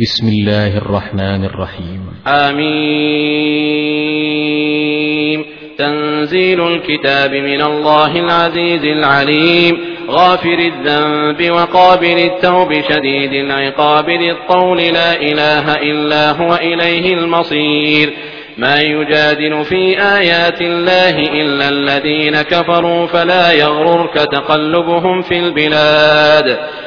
بسم الله الرحمن الرحيم. آمين. تنزيل الكتاب من الله العزيز العليم. غافر الذنب وقابل التوب شديد العقاب ذي الطول لا إله إلا هو إليه المصير. ما يجادل في آيات الله إلا الذين كفروا فلا يغررك تقلبهم في البلاد.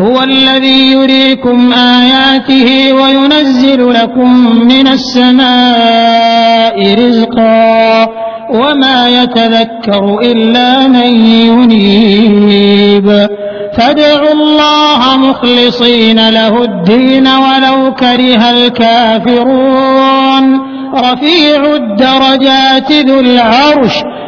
هو الذي يريكم آياته وينزل لكم من السماء رزقا وما يتذكر إلا من ينيب. فادعوا الله مخلصين له الدين ولو كره الكافرون. رفيع الدرجات ذو العرش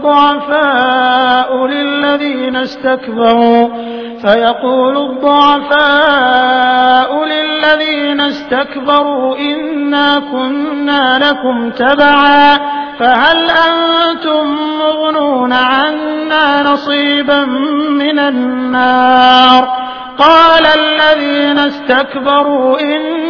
الضعفاء للذين استكبروا فيقول الضعفاء للذين استكبروا إنا كنا لكم تبعا فهل أنتم مغنون عنا نصيبا من النار قال الذين استكبروا إنا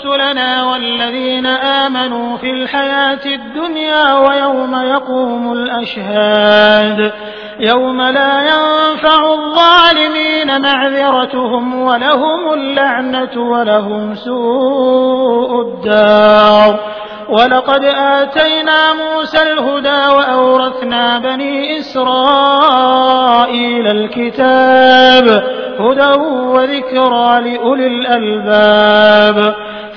رسلنا والذين آمنوا في الحياة الدنيا ويوم يقوم الأشهاد. يوم لا ينفع الظالمين معذرتهم ولهم اللعنة ولهم سوء الدار. ولقد آتينا موسى الهدى وأورثنا بني إسرائيل الكتاب هدى وذكرى لأولي الألباب.